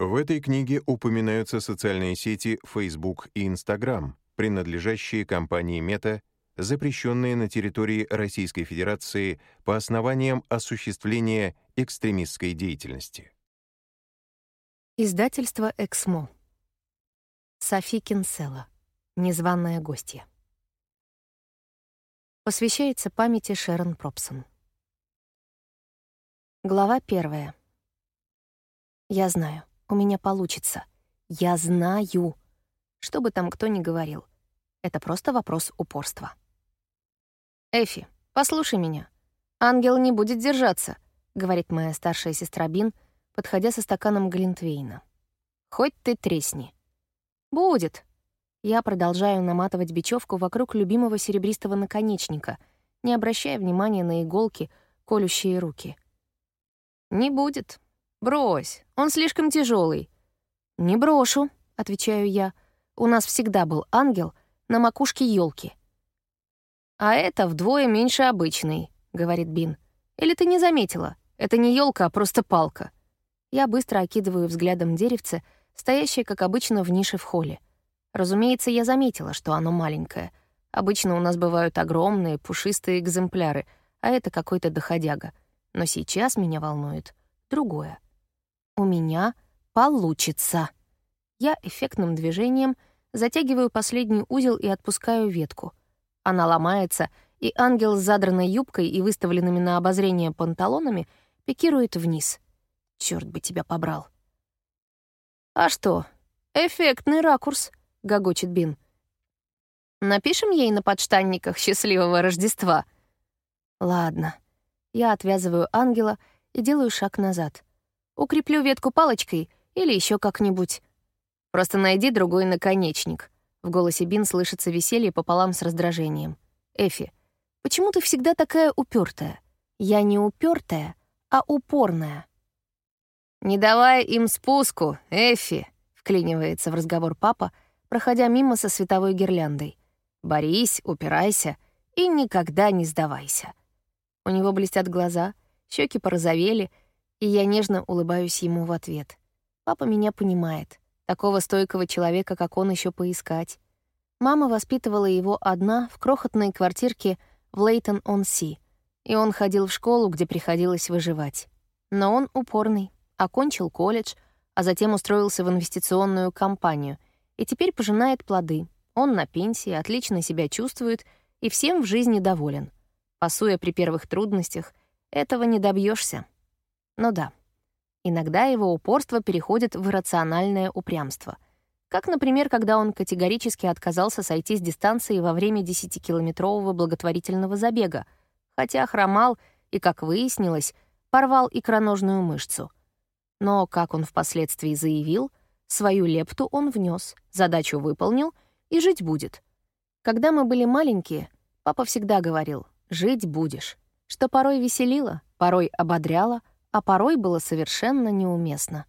В этой книге упоминаются социальные сети Facebook и Instagram, принадлежащие компании Meta, запрещенные на территории Российской Федерации по основаниям осуществления экстремистской деятельности. Издательство «Эксмо». Софи Кинсела. Незваная гостья. Посвящается памяти Шерон Пропсон. Глава первая. Я знаю. У меня получится. Я знаю. Что бы там кто ни говорил. Это просто вопрос упорства. «Эфи, послушай меня. Ангел не будет держаться», — говорит моя старшая сестра Бин, подходя со стаканом Глинтвейна. «Хоть ты тресни». «Будет». Я продолжаю наматывать бечевку вокруг любимого серебристого наконечника, не обращая внимания на иголки, колющие руки. «Не будет», «Брось, он слишком тяжелый. «Не брошу», — отвечаю я. «У нас всегда был ангел на макушке елки. «А это вдвое меньше обычной», — говорит Бин. «Или ты не заметила? Это не елка, а просто палка». Я быстро окидываю взглядом деревце, стоящее, как обычно, в нише в холле. Разумеется, я заметила, что оно маленькое. Обычно у нас бывают огромные, пушистые экземпляры, а это какой-то доходяга. Но сейчас меня волнует другое. У меня получится. Я эффектным движением затягиваю последний узел и отпускаю ветку. Она ломается, и ангел с задранной юбкой и выставленными на обозрение панталонами пикирует вниз. Черт бы тебя побрал. «А что? Эффектный ракурс», — гогочет Бин. «Напишем ей на подштанниках «Счастливого Рождества»?» «Ладно». Я отвязываю ангела и делаю шаг назад. Укреплю ветку палочкой или еще как-нибудь. Просто найди другой наконечник. В голосе Бин слышится веселье пополам с раздражением. Эфи, почему ты всегда такая упертая? Я не упертая, а упорная. Не давай им спуску, Эфи, вклинивается в разговор папа, проходя мимо со световой гирляндой. Борись, упирайся и никогда не сдавайся. У него блестят глаза, щеки порозовели, и я нежно улыбаюсь ему в ответ. Папа меня понимает. Такого стойкого человека, как он, еще поискать. Мама воспитывала его одна в крохотной квартирке в Лейтон-он-Си, и он ходил в школу, где приходилось выживать. Но он упорный, окончил колледж, а затем устроился в инвестиционную компанию и теперь пожинает плоды. Он на пенсии, отлично себя чувствует и всем в жизни доволен. Пасуя при первых трудностях, этого не добьешься. Но да, иногда его упорство переходит в иррациональное упрямство. Как, например, когда он категорически отказался сойти с дистанции во время 10-километрового благотворительного забега, хотя хромал и, как выяснилось, порвал икроножную мышцу. Но, как он впоследствии заявил, свою лепту он внес, задачу выполнил и жить будет. Когда мы были маленькие, папа всегда говорил «жить будешь», что порой веселило, порой ободряло, а порой было совершенно неуместно.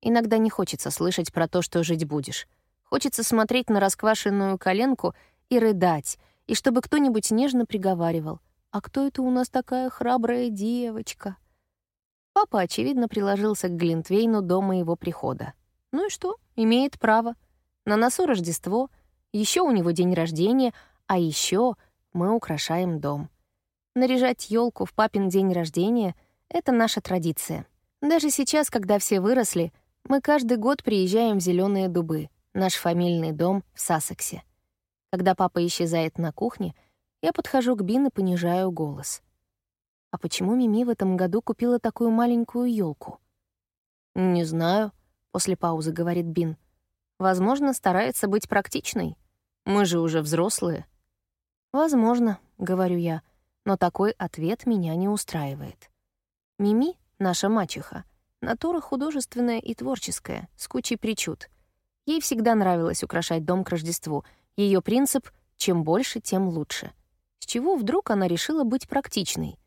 Иногда не хочется слышать про то, что жить будешь. Хочется смотреть на расквашенную коленку и рыдать, и чтобы кто-нибудь нежно приговаривал. «А кто это у нас такая храбрая девочка?» Папа, очевидно, приложился к Глинтвейну до моего прихода. Ну и что? Имеет право. На носу Рождество, еще у него день рождения, а еще мы украшаем дом. Наряжать елку в папин день рождения это наша традиция. Даже сейчас, когда все выросли, мы каждый год приезжаем в Зеленые дубы, наш фамильный дом в Сассексе. Когда папа исчезает на кухне, я подхожу к Бин и понижаю голос. А почему Мими в этом году купила такую маленькую елку? «Не знаю», — после паузы говорит Бин. «Возможно, старается быть практичной. Мы же уже взрослые». «Возможно», — говорю я, но такой ответ меня не устраивает. Мими, наша мачеха, натура художественная и творческая, с кучей причуд. Ей всегда нравилось украшать дом к Рождеству. Ее принцип — чем больше, тем лучше. С чего вдруг она решила быть практичной?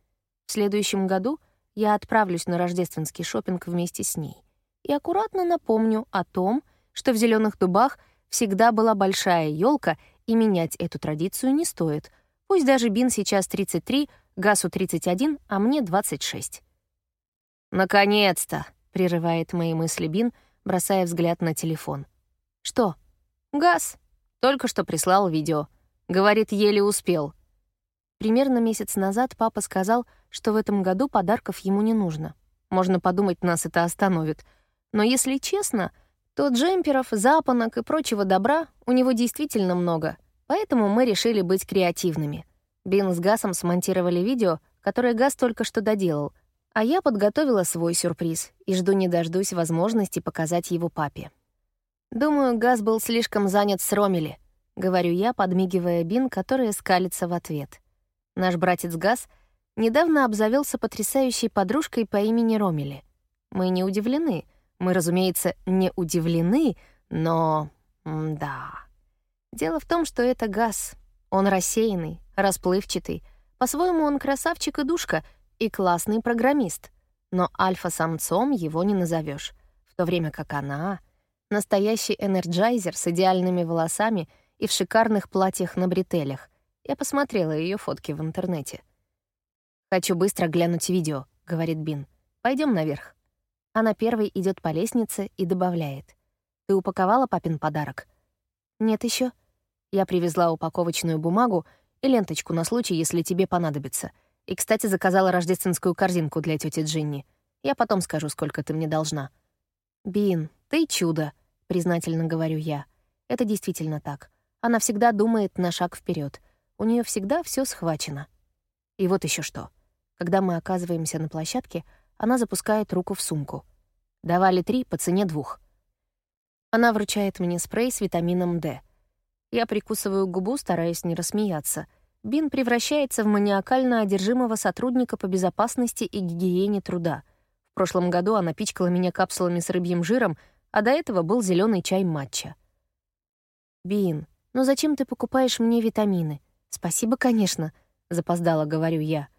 В следующем году я отправлюсь на рождественский шопинг вместе с ней и аккуратно напомню о том, что в зеленых дубах всегда была большая елка, и менять эту традицию не стоит. Пусть даже Бин сейчас 33, Гасу 31, а мне 26. «Наконец-то!» — прерывает мои мысли Бин, бросая взгляд на телефон. «Что?» «Газ. Только что прислал видео. Говорит, еле успел». Примерно месяц назад папа сказал, что в этом году подарков ему не нужно. Можно подумать, нас это остановит. Но если честно, то джемперов, запонок и прочего добра у него действительно много. Поэтому мы решили быть креативными. Бин с Гасом смонтировали видео, которое Гас только что доделал, а я подготовила свой сюрприз и жду не дождусь возможности показать его папе. Думаю, Гас был слишком занят с Ромели, говорю я, подмигивая Бин, которая скалится в ответ. Наш братец Гас недавно обзавелся потрясающей подружкой по имени Ромели. Мы не удивлены. Мы, разумеется, не удивлены, но... да. Дело в том, что это Гас. Он рассеянный, расплывчатый. По-своему он красавчик и душка, и классный программист. Но альфа-самцом его не назовешь, в то время как она — настоящий энерджайзер с идеальными волосами и в шикарных платьях на бретелях. Я посмотрела ее фотки в интернете. «Хочу быстро глянуть видео», — говорит Бин. Пойдем наверх». Она первой идет по лестнице и добавляет. «Ты упаковала папин подарок?» «Нет еще. Я привезла упаковочную бумагу и ленточку на случай, если тебе понадобится. И, кстати, заказала рождественскую корзинку для тети Джинни. Я потом скажу, сколько ты мне должна». «Бин, ты чудо», — признательно говорю я. Это действительно так. Она всегда думает на шаг вперед. У нее всегда все схвачено. И вот еще что. Когда мы оказываемся на площадке, она запускает руку в сумку. Давали три по цене двух. Она вручает мне спрей с витамином D. Я прикусываю губу, стараясь не рассмеяться. Бин превращается в маниакально одержимого сотрудника по безопасности и гигиене труда. В прошлом году она пичкала меня капсулами с рыбьим жиром, а до этого был зеленый чай матча. «Бин, ну зачем ты покупаешь мне витамины?» «Спасибо, конечно», — запоздала, говорю я.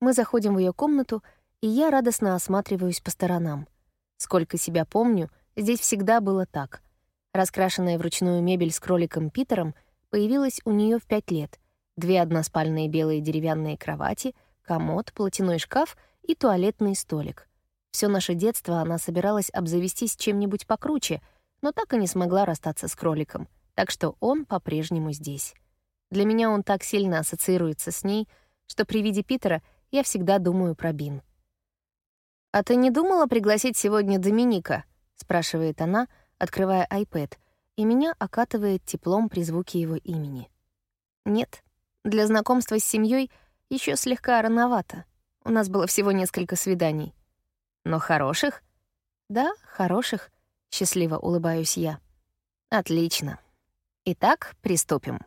Мы заходим в ее комнату, и я радостно осматриваюсь по сторонам. Сколько себя помню, здесь всегда было так. Раскрашенная вручную мебель с кроликом Питером появилась у нее в пять лет. Две односпальные белые деревянные кровати, комод, платяной шкаф и туалетный столик. Все наше детство она собиралась обзавестись чем-нибудь покруче, но так и не смогла расстаться с кроликом, так что он по-прежнему здесь. Для меня он так сильно ассоциируется с ней, что при виде Питера я всегда думаю про Бин. «А ты не думала пригласить сегодня Доминика?» — спрашивает она, открывая iPad, и меня окатывает теплом при звуке его имени. «Нет, для знакомства с семьей еще слегка рановато. У нас было всего несколько свиданий. Но хороших?» «Да, хороших», — счастливо улыбаюсь я. «Отлично. Итак, приступим».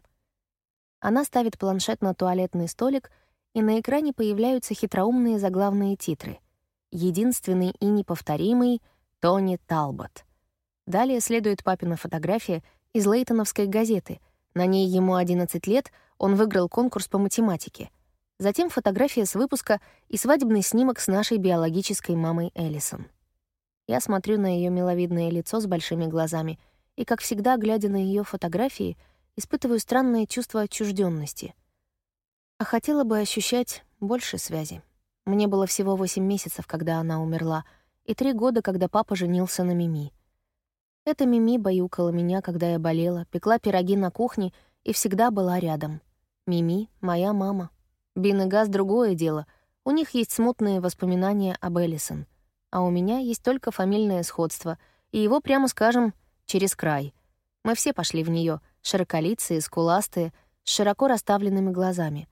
Она ставит планшет на туалетный столик, и на экране появляются хитроумные заглавные титры — единственный и неповторимый Тони Талбот. Далее следует папина фотография из Лейтоновской газеты. На ней ему 11 лет, он выиграл конкурс по математике. Затем фотография с выпуска и свадебный снимок с нашей биологической мамой Эллисон. Я смотрю на ее миловидное лицо с большими глазами и, как всегда, глядя на ее фотографии, испытываю странное чувство отчужденности. А хотела бы ощущать больше связи. Мне было всего восемь месяцев, когда она умерла, и три года, когда папа женился на Мими. Эта Мими баюкала меня, когда я болела, пекла пироги на кухне и всегда была рядом. Мими — моя мама. Бин и Газ — другое дело. У них есть смутные воспоминания об Эллисон. А у меня есть только фамильное сходство, и его, прямо скажем, через край. Мы все пошли в нее, широколицые, скуластые, с широко расставленными глазами.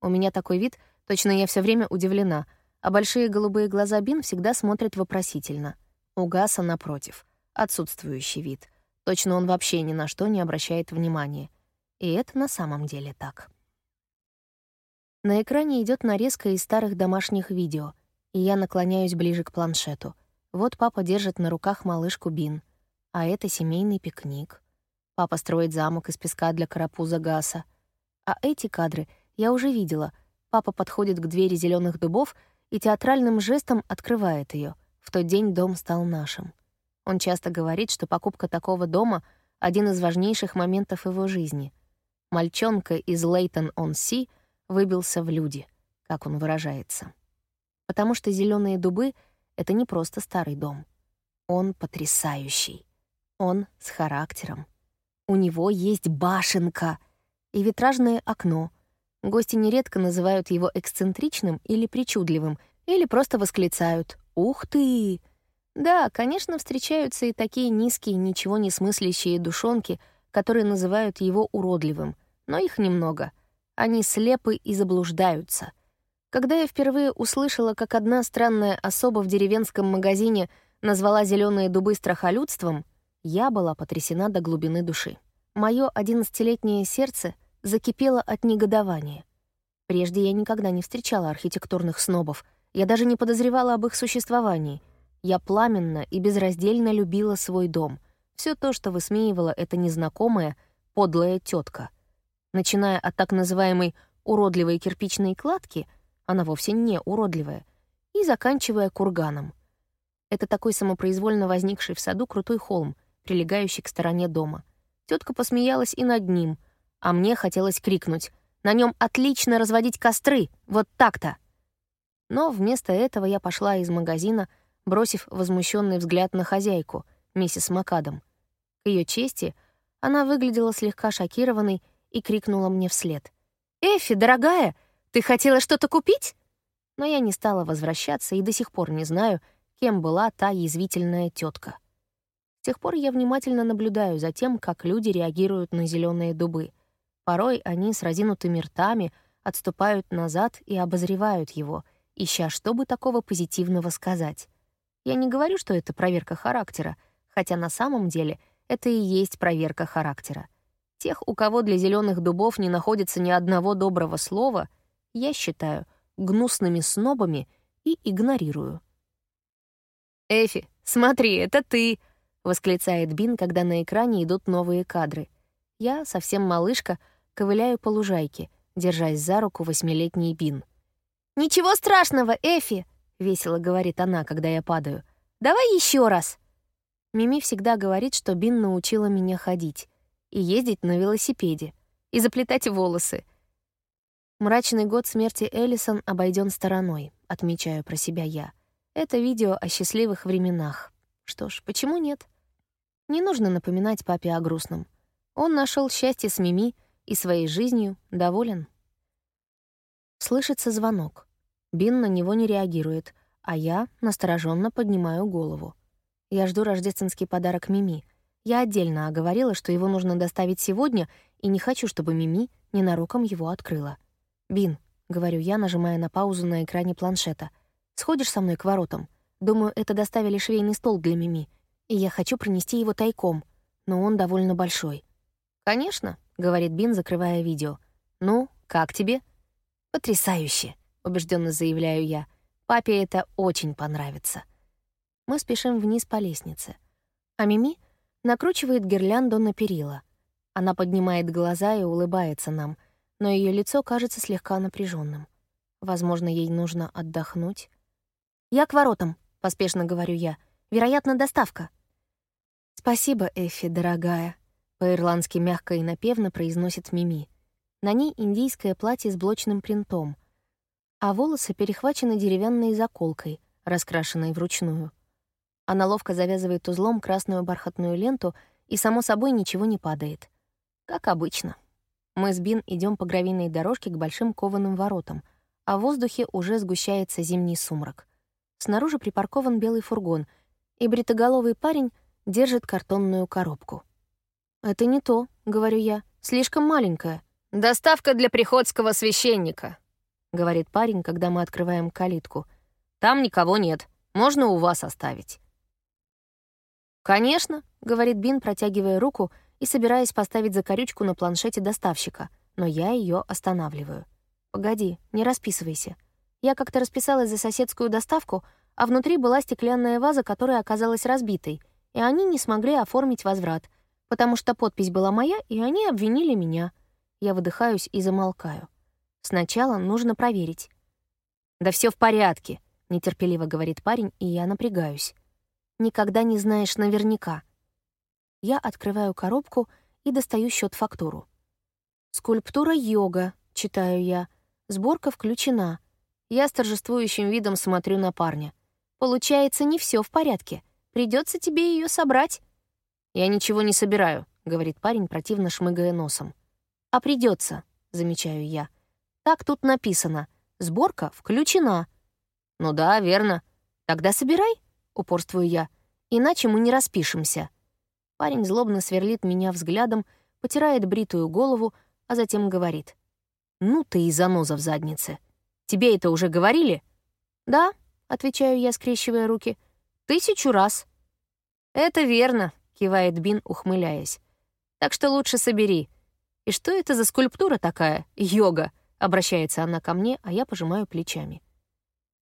У меня такой вид, Точно я все время удивлена, а большие голубые глаза Бин всегда смотрят вопросительно. У Гаса, напротив, отсутствующий вид. Точно он вообще ни на что не обращает внимания. И это на самом деле так. На экране идет нарезка из старых домашних видео, и я наклоняюсь ближе к планшету. Вот папа держит на руках малышку Бин, а это семейный пикник. Папа строит замок из песка для карапуза Гаса. А эти кадры я уже видела — Папа подходит к двери зеленых дубов и театральным жестом открывает ее. В тот день дом стал нашим. Он часто говорит, что покупка такого дома — один из важнейших моментов его жизни. Мальчонка из Лейтон-он-Си выбился в люди, как он выражается. Потому что зеленые дубы — это не просто старый дом. Он потрясающий. Он с характером. У него есть башенка и витражное окно. Гости нередко называют его эксцентричным или причудливым, или просто восклицают «Ух ты!». Да, конечно, встречаются и такие низкие, ничего не смыслящие душонки, которые называют его уродливым, но их немного. Они слепы и заблуждаются. Когда я впервые услышала, как одна странная особа в деревенском магазине назвала зеленые дубы страхолюдством, я была потрясена до глубины души. Мое одиннадцатилетнее сердце закипело от негодования. Прежде я никогда не встречала архитектурных снобов, я даже не подозревала об их существовании. Я пламенно и безраздельно любила свой дом. Все то, что высмеивала эта незнакомая, подлая тетка. Начиная от так называемой уродливой кирпичной кладки, она вовсе не уродливая, и заканчивая курганом. Это такой самопроизвольно возникший в саду крутой холм, прилегающий к стороне дома. Тетка посмеялась и над ним, а мне хотелось крикнуть «На нем отлично разводить костры! Вот так-то!» Но вместо этого я пошла из магазина, бросив возмущенный взгляд на хозяйку, миссис Макадам. К ее чести, она выглядела слегка шокированной и крикнула мне вслед. «Эфи, дорогая, ты хотела что-то купить?» Но я не стала возвращаться и до сих пор не знаю, кем была та язвительная тетка. С тех пор я внимательно наблюдаю за тем, как люди реагируют на зеленые дубы. Порой они с разинутыми ртами отступают назад и обозревают его, ища, что бы такого позитивного сказать. Я не говорю, что это проверка характера, хотя на самом деле это и есть проверка характера. Тех, у кого для зеленых дубов не находится ни одного доброго слова, я считаю гнусными снобами и игнорирую. «Эфи, смотри, это ты!» — восклицает Бин, когда на экране идут новые кадры. Я, совсем малышка, ковыляю по лужайке, держась за руку восьмилетней Бин. «Ничего страшного, Эфи!» — весело говорит она, когда я падаю. «Давай еще раз!» Мими всегда говорит, что Бин научила меня ходить и ездить на велосипеде, и заплетать волосы. Мрачный год смерти Эллисон обойден стороной, отмечаю про себя я. Это видео о счастливых временах. Что ж, почему нет? Не нужно напоминать папе о грустном. Он нашел счастье с Мими и своей жизнью доволен. Слышится звонок. Бин на него не реагирует, а я настороженно поднимаю голову. Я жду рождественский подарок Мими. Я отдельно оговорила, что его нужно доставить сегодня, и не хочу, чтобы Мими ненароком его открыла. «Бин», — говорю я, нажимая на паузу на экране планшета, Сходишь со мной к воротам? Думаю, это доставили швейный стол для Мими, и я хочу пронести его тайком, но он довольно большой». «Конечно», — говорит Бин, закрывая видео. «Ну, как тебе?» «Потрясающе», — убежденно заявляю я. «Папе это очень понравится». Мы спешим вниз по лестнице. А Мими накручивает гирлянду на перила. Она поднимает глаза и улыбается нам, но ее лицо кажется слегка напряженным. Возможно, ей нужно отдохнуть. «Я к воротам», — поспешно говорю я. «Вероятно, доставка». «Спасибо, Эфи, дорогая», — по-ирландски мягко и напевно произносит Мими. На ней индийское платье с блочным принтом, а волосы перехвачены деревянной заколкой, раскрашенной вручную. Она ловко завязывает узлом красную бархатную ленту, и, само собой, ничего не падает. Как обычно. Мы с Бин идем по гравийной дорожке к большим кованым воротам, а в воздухе уже сгущается зимний сумрак. Снаружи припаркован белый фургон, и бритоголовый парень держит картонную коробку. «Это не то», — говорю я, — «слишком маленькая». «Доставка для приходского священника», — говорит парень, когда мы открываем калитку. «Там никого нет. Можно у вас оставить». «Конечно», — говорит Бин, протягивая руку и собираясь поставить закорючку на планшете доставщика, но я ее останавливаю. «Погоди, не расписывайся. Я как-то расписалась за соседскую доставку, а внутри была стеклянная ваза, которая оказалась разбитой, и они не смогли оформить возврат, потому что подпись была моя, и они обвинили меня. Я выдыхаюсь и замолкаю. Сначала нужно проверить. «Да все в порядке», — нетерпеливо говорит парень, и я напрягаюсь. «Никогда не знаешь наверняка». Я открываю коробку и достаю счет фактуру. «Скульптура йога», — читаю я. «Сборка включена». Я с торжествующим видом смотрю на парня. Получается, не все в порядке. Придется тебе ее собрать». «Я ничего не собираю», — говорит парень, противно шмыгая носом. «А придется, замечаю я. «Так тут написано. Сборка включена». «Ну да, верно. Тогда собирай», — упорствую я. «Иначе мы не распишемся». Парень злобно сверлит меня взглядом, потирает бритую голову, а затем говорит. «Ну ты и заноза в заднице. Тебе это уже говорили?» «Да», — отвечаю я, скрещивая руки. «Тысячу раз». «Это верно», — кивает Бин, ухмыляясь. «Так что лучше собери. И что это за скульптура такая? Йога?» — обращается она ко мне, а я пожимаю плечами.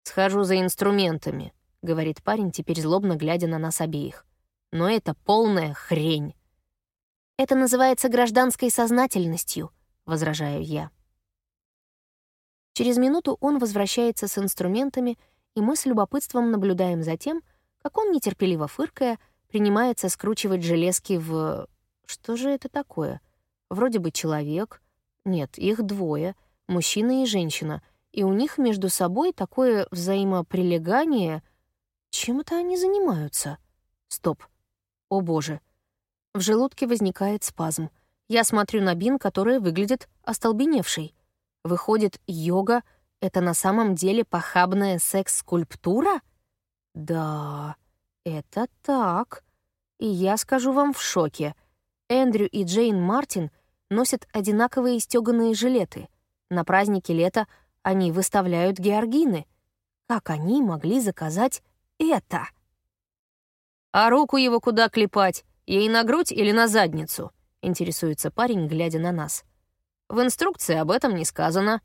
«Схожу за инструментами», — говорит парень, теперь злобно глядя на нас обеих. «Но это полная хрень». «Это называется гражданской сознательностью», — возражаю я. Через минуту он возвращается с инструментами, и мы с любопытством наблюдаем за тем, как он, нетерпеливо фыркая, принимается скручивать железки в... Что же это такое? Вроде бы человек. Нет, их двое, мужчина и женщина, и у них между собой такое взаимоприлегание. Чем это они занимаются? Стоп. О боже. В желудке возникает спазм. Я смотрю на Бин, которая выглядит остолбеневшей. Выходит, йога — это на самом деле похабная секс-скульптура? Да, это так. И я скажу вам в шоке. Эндрю и Джейн Мартин носят одинаковые стёганые жилеты. На празднике лета они выставляют георгины. Как они могли заказать это? «А руку его куда клепать? Ей на грудь или на задницу?» — интересуется парень, глядя на нас. В инструкции об этом не сказано».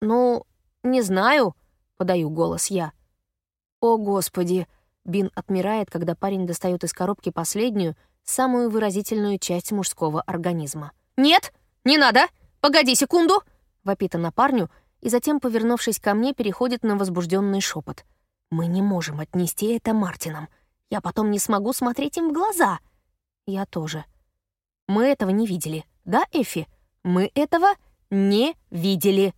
«Ну, не знаю», — подаю голос я. «О, Господи!» — Бин отмирает, когда парень достает из коробки последнюю, самую выразительную часть мужского организма. «Нет, не надо! Погоди секунду!» — вопит она парню, и затем, повернувшись ко мне, переходит на возбужденный шепот. «Мы не можем отнести это Мартинам. Я потом не смогу смотреть им в глаза». «Я тоже». «Мы этого не видели, да, Эфи?» Мы этого не видели».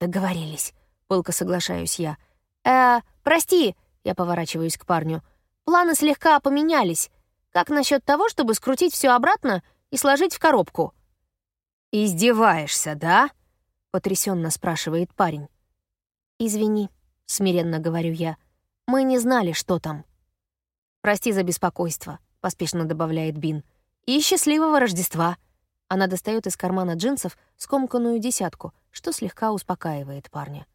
«Договорились», — пылко соглашаюсь я. «Э, прости», — я поворачиваюсь к парню. «Планы слегка поменялись. Как насчет того, чтобы скрутить все обратно и сложить в коробку?» «Издеваешься, да?» — потрясенно спрашивает парень. «Извини», — смиренно говорю я. «Мы не знали, что там». «Прости за беспокойство», — поспешно добавляет Бин. «И счастливого Рождества!» Она достает из кармана джинсов скомканную десятку, что слегка успокаивает парня.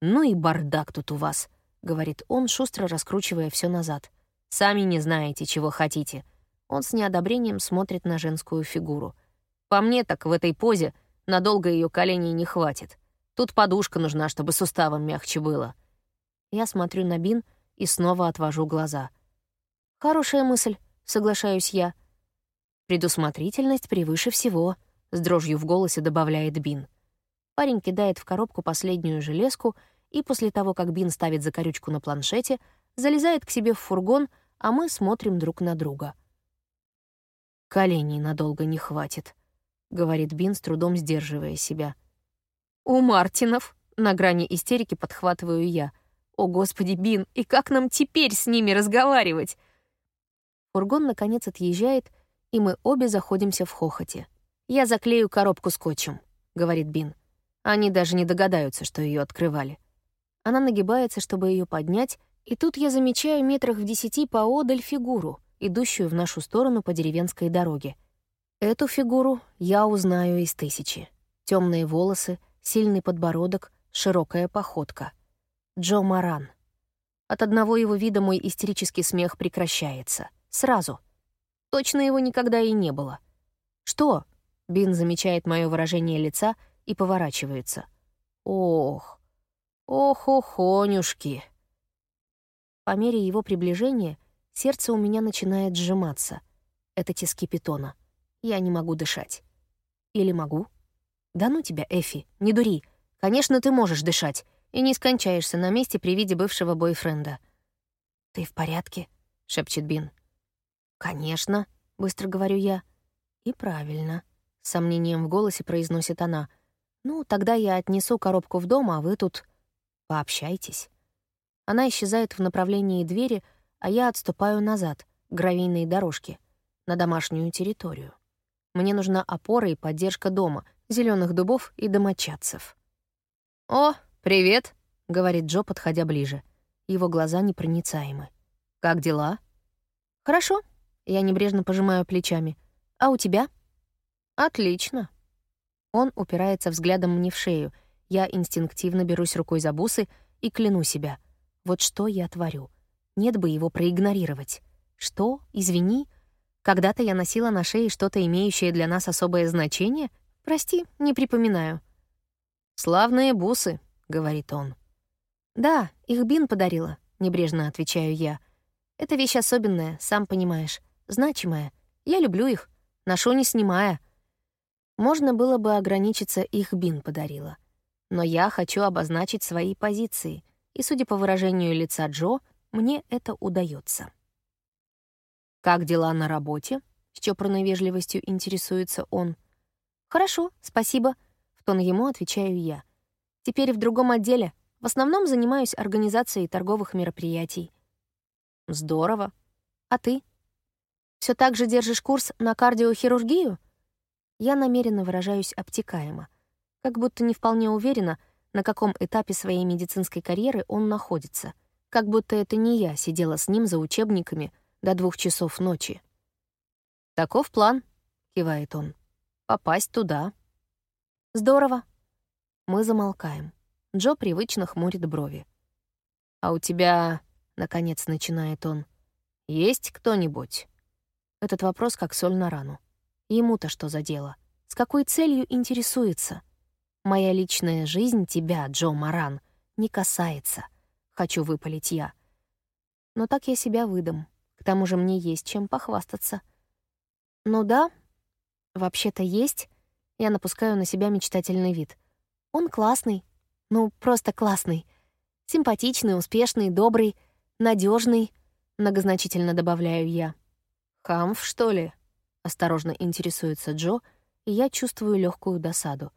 «Ну и бардак тут у вас», — говорит он, шустро раскручивая все назад. «Сами не знаете, чего хотите». Он с неодобрением смотрит на женскую фигуру. «По мне так в этой позе надолго ее коленей не хватит. Тут подушка нужна, чтобы суставом мягче было». Я смотрю на Бин и снова отвожу глаза. «Хорошая мысль», — соглашаюсь я. «Предусмотрительность превыше всего», — с дрожью в голосе добавляет Бин. Парень кидает в коробку последнюю железку и после того, как Бин ставит закорючку на планшете, залезает к себе в фургон, а мы смотрим друг на друга. «Коленей надолго не хватит», — говорит Бин, с трудом сдерживая себя. «У Мартинов!» — на грани истерики подхватываю я. «О, Господи, Бин, и как нам теперь с ними разговаривать?» Фургон, наконец, отъезжает, и мы обе заходимся в хохоте. «Я заклею коробку скотчем», — говорит Бин. Они даже не догадаются, что ее открывали. Она нагибается, чтобы ее поднять, и тут я замечаю метрах в десяти поодаль фигуру, идущую в нашу сторону по деревенской дороге. Эту фигуру я узнаю из тысячи. Темные волосы, сильный подбородок, широкая походка. Джо Маран. От одного его вида мой истерический смех прекращается. Сразу — Точно его никогда и не было. «Что?» — Бин замечает мое выражение лица и поворачивается. «Ох, ох-охонюшки!» По мере его приближения сердце у меня начинает сжиматься. Это тиски питона. Я не могу дышать. Или могу? Да ну тебя, Эфи, не дури. Конечно, ты можешь дышать и не скончаешься на месте при виде бывшего бойфренда. «Ты в порядке?» — шепчет Бин. «Конечно», — быстро говорю я. «И правильно», — с сомнением в голосе произносит она. «Ну, тогда я отнесу коробку в дом, а вы тут пообщайтесь». Она исчезает в направлении двери, а я отступаю назад, к гравийной дорожке, на домашнюю территорию. Мне нужна опора и поддержка дома, зеленых дубов и домочадцев. «О, привет!» — говорит Джо, подходя ближе. Его глаза непроницаемы. «Как дела?» «Хорошо». Я небрежно пожимаю плечами. «А у тебя?» «Отлично». Он упирается взглядом мне в шею. Я инстинктивно берусь рукой за бусы и кляну себя. Вот что я творю. Нет бы его проигнорировать. Что? Извини? Когда-то я носила на шее что-то, имеющее для нас особое значение? Прости, не припоминаю. «Славные бусы», — говорит он. «Да, их Бин подарила», — небрежно отвечаю я. «Это вещь особенная, сам понимаешь, значимая. Я люблю их, ношу не снимая». Можно было бы ограничиться «их Бин подарила». Но я хочу обозначить свои позиции, и, судя по выражению лица Джо, мне это удается. «Как дела на работе?» — с чопорной вежливостью интересуется он. «Хорошо, спасибо», — в тон ему отвечаю я. «Теперь в другом отделе, в основном занимаюсь организацией торговых мероприятий. Здорово. А ты? Все так же держишь курс на кардиохирургию? Я намеренно выражаюсь обтекаемо, как будто не вполне уверена, на каком этапе своей медицинской карьеры он находится, как будто это не я сидела с ним за учебниками до двух часов ночи. «Таков план», — кивает он. «Попасть туда». «Здорово». Мы замолкаем. Джо привычно хмурит брови. «А у тебя...» — наконец начинает он. «Есть кто-нибудь?» Этот вопрос как соль на рану. Ему-то что за дело? С какой целью интересуется? Моя личная жизнь тебя, Джо Маран, не касается. Хочу выпалить я. Но так я себя выдам. К тому же мне есть чем похвастаться. Ну да, вообще-то есть. Я напускаю на себя мечтательный вид. Он классный, ну, просто классный. Симпатичный, успешный, добрый, надежный, многозначительно добавляю я. «Хамф, что ли?» — осторожно интересуется Джо, и я чувствую легкую досаду.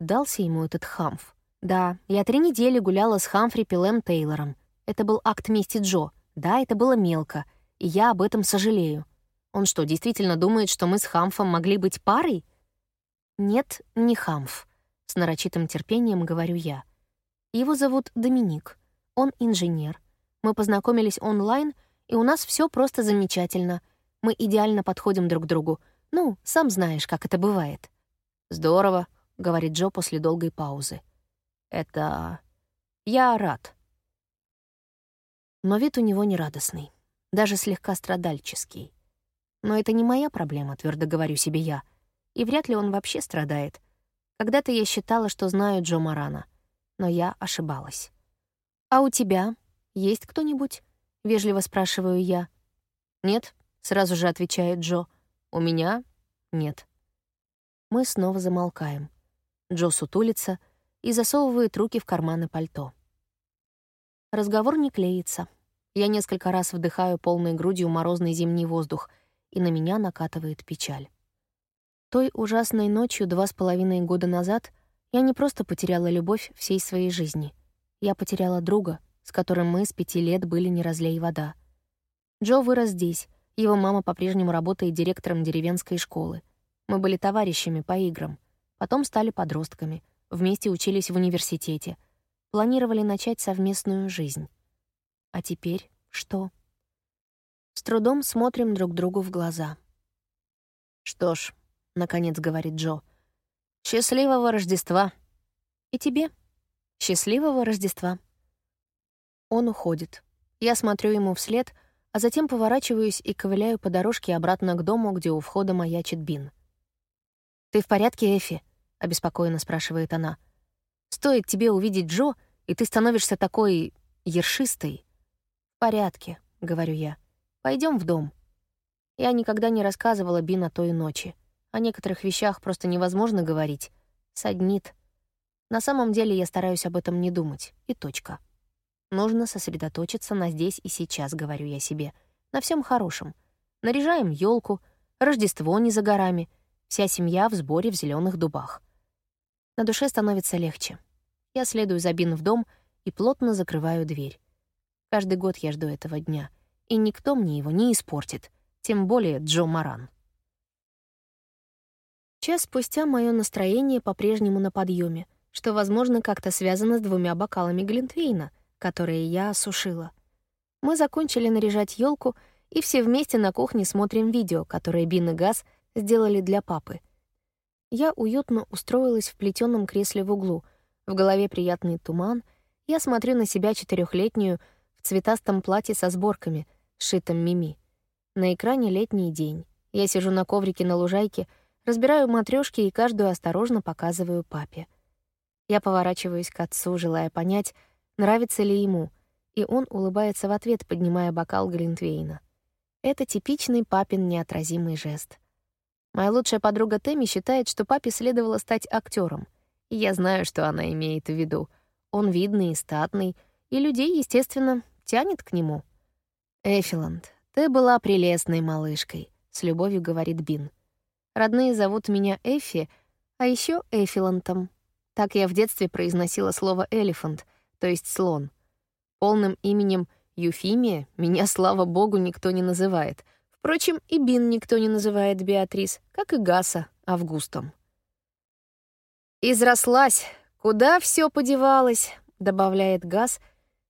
Дался ему этот хамф. Да, я три недели гуляла с Хамфри Пилем Тейлором. Это был акт мести Джо. Да, это было мелко, и я об этом сожалею. Он что, действительно думает, что мы с Хамфом могли быть парой? Нет, не Хамф. С нарочитым терпением говорю я. Его зовут Доминик. Он инженер. Мы познакомились онлайн, и у нас все просто замечательно. Мы идеально подходим друг к другу. Ну, сам знаешь, как это бывает. «Здорово», — говорит Джо после долгой паузы. «Это... я рад». Но вид у него нерадостный, даже слегка страдальческий. Но это не моя проблема, твердо говорю себе я. И вряд ли он вообще страдает. Когда-то я считала, что знаю Джо Марана но я ошибалась. «А у тебя есть кто-нибудь?» — вежливо спрашиваю я. «Нет», — сразу же отвечает Джо. «У меня нет». Мы снова замолкаем. Джо сутулится и засовывает руки в карманы пальто. Разговор не клеится. Я несколько раз вдыхаю полной грудью морозный зимний воздух, и на меня накатывает печаль. Той ужасной ночью два с половиной года назад я не просто потеряла любовь всей своей жизни. Я потеряла друга, с которым мы с пяти лет были не разлей вода. Джо вырос здесь, его мама по-прежнему работает директором деревенской школы. Мы были товарищами по играм, потом стали подростками, вместе учились в университете, планировали начать совместную жизнь. А теперь что? С трудом смотрим друг другу в глаза. «Что ж», — наконец говорит Джо, — Счастливого Рождества. И тебе. Счастливого Рождества. Он уходит. Я смотрю ему вслед, а затем поворачиваюсь и ковыляю по дорожке обратно к дому, где у входа маячит Бин. «Ты в порядке, Эфи?» — обеспокоенно спрашивает она. «Стоит тебе увидеть Джо, и ты становишься такой... ершистой». «В порядке», — говорю я. Пойдем в дом». Я никогда не рассказывала Бин о той ночи. О некоторых вещах просто невозможно говорить. Саднит. На самом деле я стараюсь об этом не думать. И точка. Нужно сосредоточиться на здесь и сейчас, говорю я себе. На всем хорошем. Наряжаем елку, Рождество не за горами, вся семья в сборе в зеленых дубах. На душе становится легче. Я следую за Бин в дом и плотно закрываю дверь. Каждый год я жду этого дня. и никто мне его не испортит, тем более Джо Маран. Час спустя мое настроение по-прежнему на подъеме, что, возможно, как-то связано с двумя бокалами Глинтвейна, которые я осушила. Мы закончили наряжать елку, и все вместе на кухне смотрим видео, которое Бин и Газ сделали для папы. Я уютно устроилась в плетеном кресле в углу, в голове приятный туман, я смотрю на себя четырехлетнюю в цветастом платье со сборками, сшитом мими. На экране летний день. Я сижу на коврике на лужайке — Разбираю матрешки и каждую осторожно показываю папе. Я поворачиваюсь к отцу, желая понять, нравится ли ему, и он улыбается в ответ, поднимая бокал Глинтвейна. Это типичный папин неотразимый жест. Моя лучшая подруга Тэмми считает, что папе следовало стать актером, и я знаю, что она имеет в виду. Он видный и статный, и людей, естественно, тянет к нему. «Эфиланд, ты была прелестной малышкой», — с любовью говорит Бин. Родные зовут меня Эфи, а еще Эфилантом. Так я в детстве произносила слово «элефант», то есть «слон». Полным именем Юфимия меня, слава богу, никто не называет. Впрочем, и Бин никто не называет Беатрис, как и Гаса Августом. «Изрослась! Куда все подевалось?» — добавляет Гас,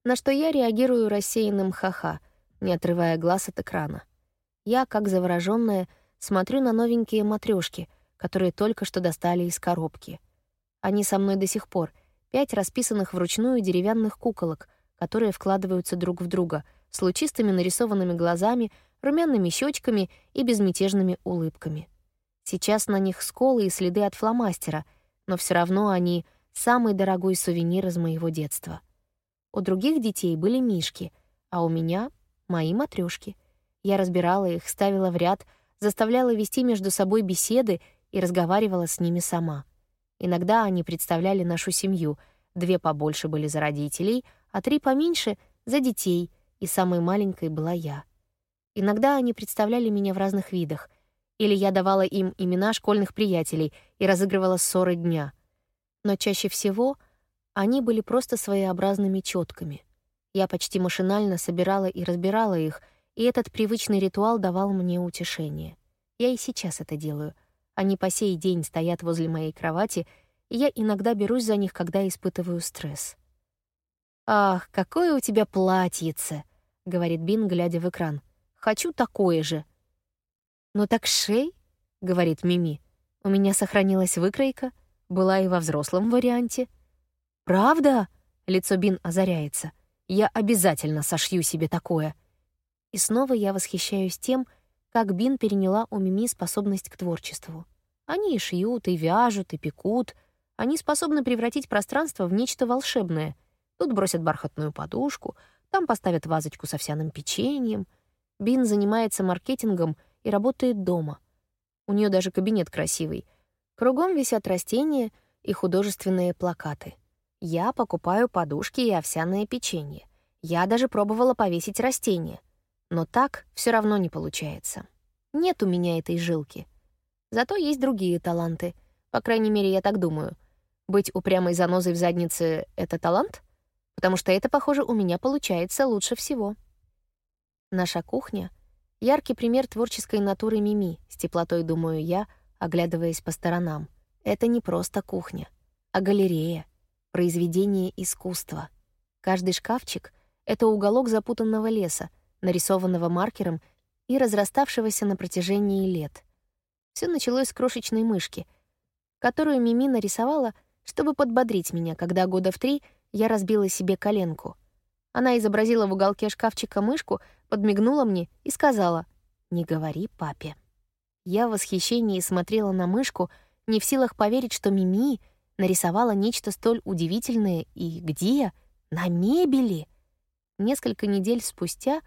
на что я реагирую рассеянным ха-ха, не отрывая глаз от экрана. Я, как заворожённая, смотрю на новенькие матрешки, которые только что достали из коробки. Они со мной до сих пор, пять расписанных вручную деревянных куколок, которые вкладываются друг в друга, с лучистыми нарисованными глазами, румяными щечками и безмятежными улыбками. Сейчас на них сколы и следы от фломастера, но все равно они — самый дорогой сувенир из моего детства. У других детей были мишки, а у меня — мои матрешки. Я разбирала их, ставила в ряд — заставляла вести между собой беседы и разговаривала с ними сама. Иногда они представляли нашу семью. Две побольше были за родителей, а три поменьше — за детей, и самой маленькой была я. Иногда они представляли меня в разных видах, или я давала им имена школьных приятелей и разыгрывала ссоры дня. Но чаще всего они были просто своеобразными четками. Я почти машинально собирала и разбирала их — и этот привычный ритуал давал мне утешение. Я и сейчас это делаю. Они по сей день стоят возле моей кровати, и я иногда берусь за них, когда испытываю стресс. «Ах, какое у тебя платьице!» — говорит Бин, глядя в экран. «Хочу такое же». «Ну так шей», — говорит Мими. «У меня сохранилась выкройка, была и во взрослом варианте». «Правда?» — лицо Бин озаряется. «Я обязательно сошью себе такое». И снова я восхищаюсь тем, как Бин переняла у Мими способность к творчеству. Они и шьют, и вяжут, и пекут. Они способны превратить пространство в нечто волшебное. Тут бросят бархатную подушку, там поставят вазочку с овсяным печеньем. Бин занимается маркетингом и работает дома. У нее даже кабинет красивый. Кругом висят растения и художественные плакаты. Я покупаю подушки и овсяное печенье. Я даже пробовала повесить растения — но так все равно не получается. Нет у меня этой жилки. Зато есть другие таланты. По крайней мере, я так думаю. Быть упрямой занозой в заднице — это талант? Потому что это, похоже, у меня получается лучше всего. Наша кухня — яркий пример творческой натуры Мими, с теплотой думаю я, оглядываясь по сторонам. Это не просто кухня, а галерея, произведение искусства. Каждый шкафчик — это уголок запутанного леса — нарисованного маркером и разраставшегося на протяжении лет. Все началось с крошечной мышки, которую Мими нарисовала, чтобы подбодрить меня, когда года в три я разбила себе коленку. Она изобразила в уголке шкафчика мышку, подмигнула мне и сказала «Не говори папе». Я в восхищении смотрела на мышку, не в силах поверить, что Мими нарисовала нечто столь удивительное и где? На мебели. Несколько недель спустя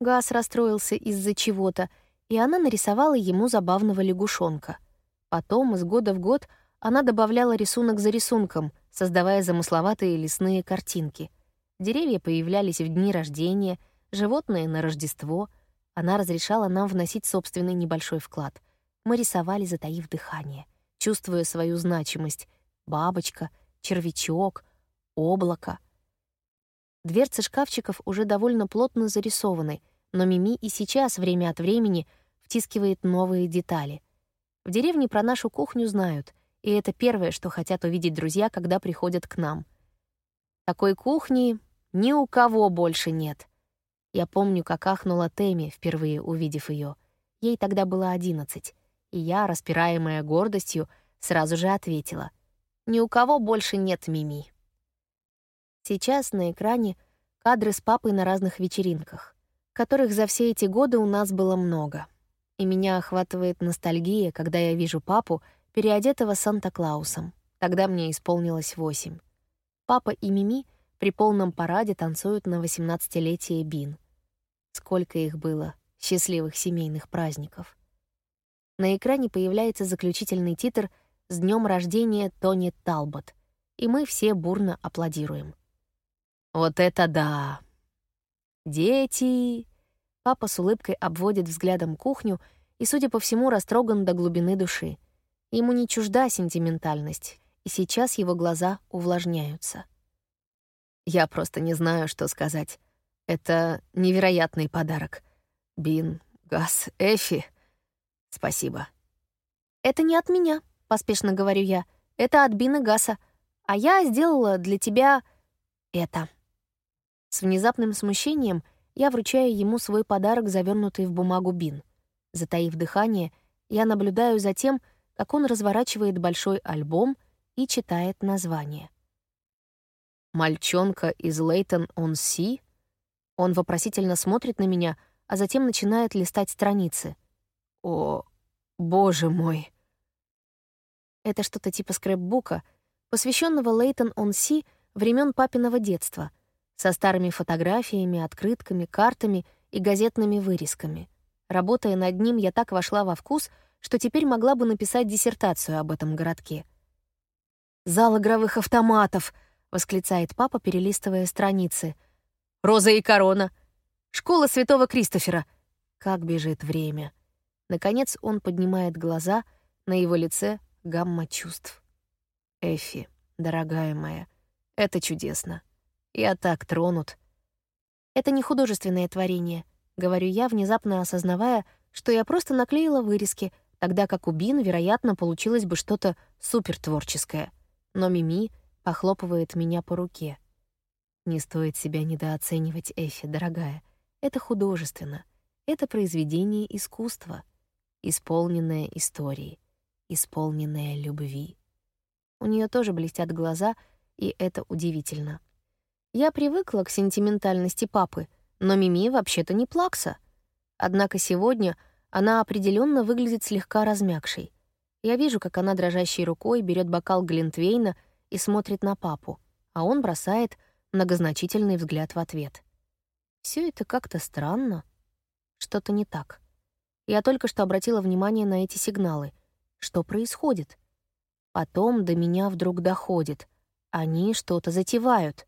Газ расстроился из-за чего-то, и она нарисовала ему забавного лягушонка. Потом, из года в год, она добавляла рисунок за рисунком, создавая замысловатые лесные картинки. Деревья появлялись в дни рождения, животные — на Рождество. Она разрешала нам вносить собственный небольшой вклад. Мы рисовали, затаив дыхание, чувствуя свою значимость. Бабочка, червячок, облако. Дверцы шкафчиков уже довольно плотно зарисованы — но Мими и сейчас время от времени втискивает новые детали. В деревне про нашу кухню знают, и это первое, что хотят увидеть друзья, когда приходят к нам. Такой кухни ни у кого больше нет. Я помню, как ахнула Тэмми, впервые увидев ее. Ей тогда было одиннадцать, и я, распираемая гордостью, сразу же ответила. «Ни у кого больше нет Мими». Сейчас на экране кадры с папой на разных вечеринках, которых за все эти годы у нас было много. И меня охватывает ностальгия, когда я вижу папу, переодетого Санта-Клаусом. Тогда мне исполнилось восемь. Папа и Мими при полном параде танцуют на 18-летие Бин. Сколько их было, счастливых семейных праздников. На экране появляется заключительный титр «С днем рождения Тони Талбот», и мы все бурно аплодируем. Вот это да! Дети! Папа с улыбкой обводит взглядом кухню и, судя по всему, растроган до глубины души. Ему не чужда сентиментальность, и сейчас его глаза увлажняются. Я просто не знаю, что сказать. Это невероятный подарок. Бин, Газ, Эфи. Спасибо. «Это не от меня», — поспешно говорю я. «Это от Бин и Гаса. А я сделала для тебя это». С внезапным смущением я вручаю ему свой подарок, завернутый в бумагу бин. Затаив дыхание, я наблюдаю за тем, как он разворачивает большой альбом и читает название. «Мальчонка из Лейтон-он-Си?» Он вопросительно смотрит на меня, а затем начинает листать страницы. «О, боже мой!» Это что-то типа скрэпбука, посвященного Лейтон-он-Си времен папиного детства — со старыми фотографиями, открытками, картами и газетными вырезками. Работая над ним, я так вошла во вкус, что теперь могла бы написать диссертацию об этом городке. «Зал игровых автоматов!» — восклицает папа, перелистывая страницы. «Роза и корона! Школа святого Кристофера!» Как бежит время. Наконец он поднимает глаза, на его лице гамма чувств. «Эфи, дорогая моя, это чудесно. Я так тронут. Это не художественное творение, говорю я, внезапно осознавая, что я просто наклеила вырезки, тогда как у Бин, вероятно, получилось бы что-то супертворческое. Но Мими похлопывает меня по руке. Не стоит себя недооценивать, Эфи, дорогая. Это художественно. Это произведение искусства, исполненное историей, исполненное любви. У нее тоже блестят глаза, и это удивительно. Я привыкла к сентиментальности папы, но Мими вообще-то не плакса. Однако сегодня она определенно выглядит слегка размягшей. Я вижу, как она дрожащей рукой берет бокал Глинтвейна и смотрит на папу, а он бросает многозначительный взгляд в ответ. Все это как-то странно. Что-то не так. Я только что обратила внимание на эти сигналы. Что происходит? Потом до меня вдруг доходит. Они что-то затевают.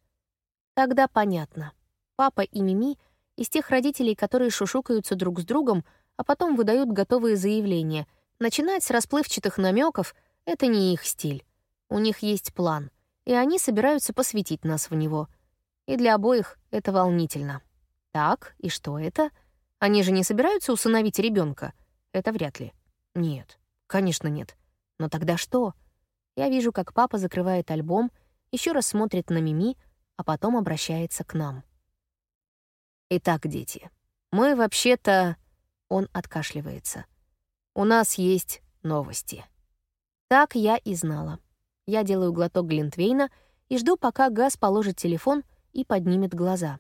Тогда понятно. Папа и Мими из тех родителей, которые шушукаются друг с другом, а потом выдают готовые заявления. Начинать с расплывчатых намеков — это не их стиль. У них есть план, и они собираются посвятить нас в него. И для обоих это волнительно. Так, и что это? Они же не собираются усыновить ребенка? Это вряд ли. Нет, конечно нет. Но тогда что? Я вижу, как папа закрывает альбом, еще раз смотрит на Мими — а потом обращается к нам. «Итак, дети, мы вообще-то...» Он откашливается. «У нас есть новости». Так я и знала. Я делаю глоток Глинтвейна и жду, пока Газ положит телефон и поднимет глаза.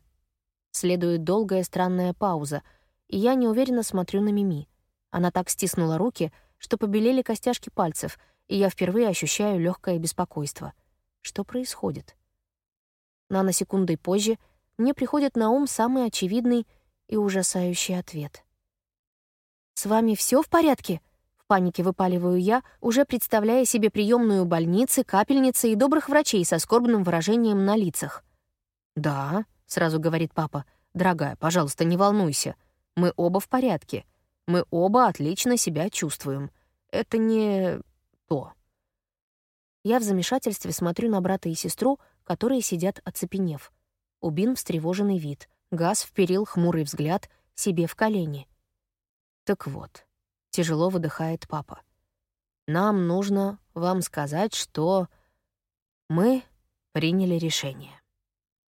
Следует долгая странная пауза, и я неуверенно смотрю на Мими. Она так стиснула руки, что побелели костяшки пальцев, и я впервые ощущаю легкое беспокойство. Что происходит? Наносекундой позже мне приходит на ум самый очевидный и ужасающий ответ. «С вами все в порядке?» В панике выпаливаю я, уже представляя себе приемную больницы, капельницы и добрых врачей со скорбным выражением на лицах. «Да», — сразу говорит папа, — «дорогая, пожалуйста, не волнуйся. Мы оба в порядке. Мы оба отлично себя чувствуем. Это не то». Я в замешательстве смотрю на брата и сестру, которые сидят оцепенев. Убин встревоженный вид, Газ вперил хмурый взгляд себе в колени. «Так вот», — тяжело выдыхает папа, — «нам нужно вам сказать, что мы приняли решение».